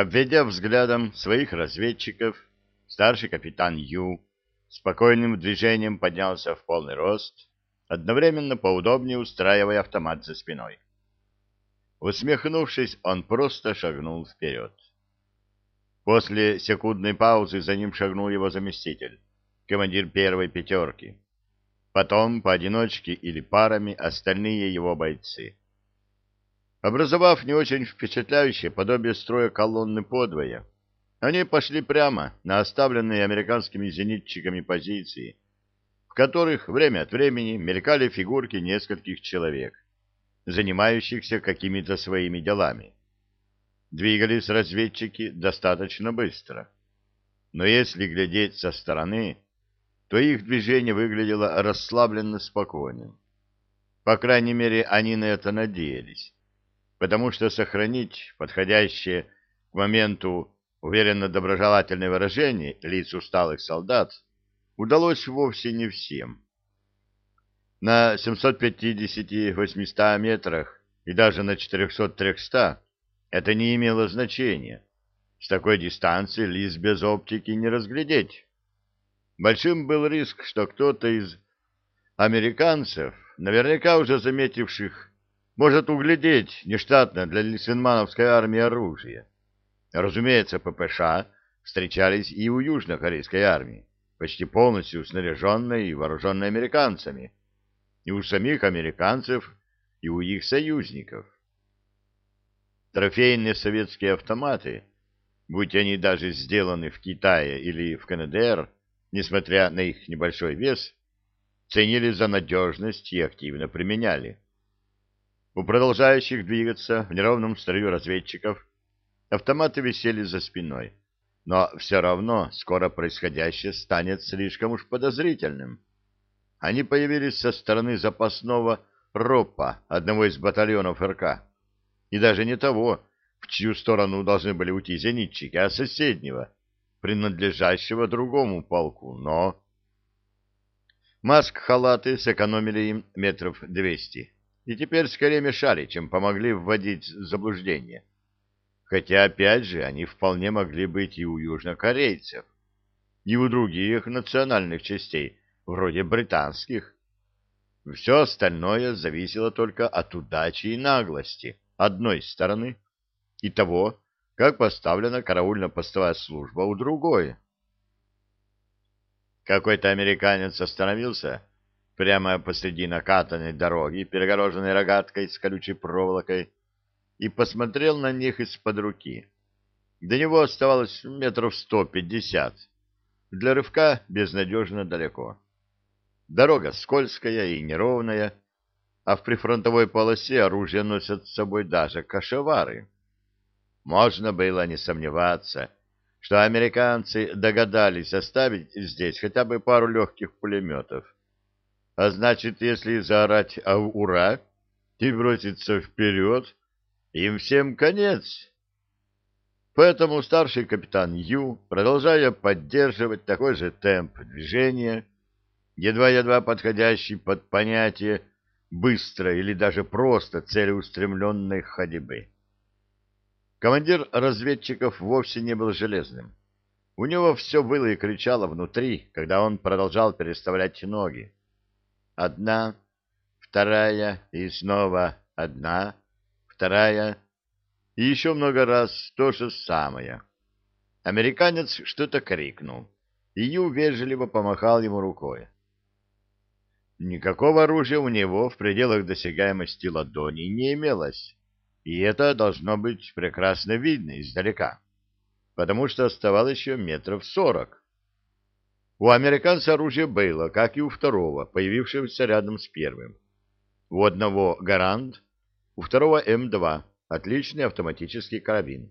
Обведя взглядом своих разведчиков, старший капитан Ю спокойным движением поднялся в полный рост, одновременно поудобнее устраивая автомат за спиной. Усмехнувшись, он просто шагнул вперед. После секундной паузы за ним шагнул его заместитель, командир первой пятерки. Потом, поодиночке или парами, остальные его бойцы. Образовав не очень впечатляющее подобие строя колонны подвое, они пошли прямо на оставленные американскими зенитчиками позиции, в которых время от времени мелькали фигурки нескольких человек, занимающихся какими-то своими делами. Двигались разведчики достаточно быстро. Но если глядеть со стороны, то их движение выглядело расслабленно спокойным. По крайней мере, они на это надеялись, потому что сохранить подходящее к моменту уверенно-доброжелательное выражение лиц усталых солдат удалось вовсе не всем. На 750-800 метрах и даже на 400-300 это не имело значения. С такой дистанции лис без оптики не разглядеть. Большим был риск, что кто-то из американцев, наверняка уже заметивших, может углядеть нештатное для лисенмановской армии оружие. Разумеется, ППШ встречались и у южнокорейской армии, почти полностью снаряженной и вооруженной американцами, и у самих американцев, и у их союзников. Трофейные советские автоматы, будь они даже сделаны в Китае или в КНДР, несмотря на их небольшой вес, ценили за надежность и активно применяли. У продолжающих двигаться в неровном строю разведчиков Автоматы висели за спиной, но все равно скоро происходящее станет слишком уж подозрительным. Они появились со стороны запасного РОПа, одного из батальонов РК, и даже не того, в чью сторону должны были уйти зенитчики, а соседнего, принадлежащего другому полку, но... Маск-халаты сэкономили им метров двести, и теперь скорее мешали, чем помогли вводить заблуждение хотя, опять же, они вполне могли быть и у южнокорейцев, и у других национальных частей, вроде британских. Все остальное зависело только от удачи и наглости одной стороны и того, как поставлена караульно-постовая служба у другой. Какой-то американец остановился прямо посреди накатанной дороги, перегороженной рогаткой с колючей проволокой, и посмотрел на них из-под руки. До него оставалось метров сто пятьдесят. Для рывка безнадежно далеко. Дорога скользкая и неровная, а в прифронтовой полосе оружие носят с собой даже кашевары. Можно было не сомневаться, что американцы догадались оставить здесь хотя бы пару легких пулеметов. А значит, если заорать «Ура!» и броситься вперед, им всем конец. Поэтому старший капитан Ю, продолжая поддерживать такой же темп движения, едва-едва подходящий под понятие быстрой или даже просто целеустремленной ходьбы. Командир разведчиков вовсе не был железным. У него все было и кричало внутри, когда он продолжал переставлять ноги. Одна, вторая и снова одна, вторая, и еще много раз то же самое. Американец что-то крикнул, и Ю вежливо помахал ему рукой. Никакого оружия у него в пределах досягаемости ладони не имелось, и это должно быть прекрасно видно издалека, потому что оставалось еще метров сорок. У американца оружие было, как и у второго, появившегося рядом с первым. У одного «Гарант», у второго М2 отличный автоматический карабин.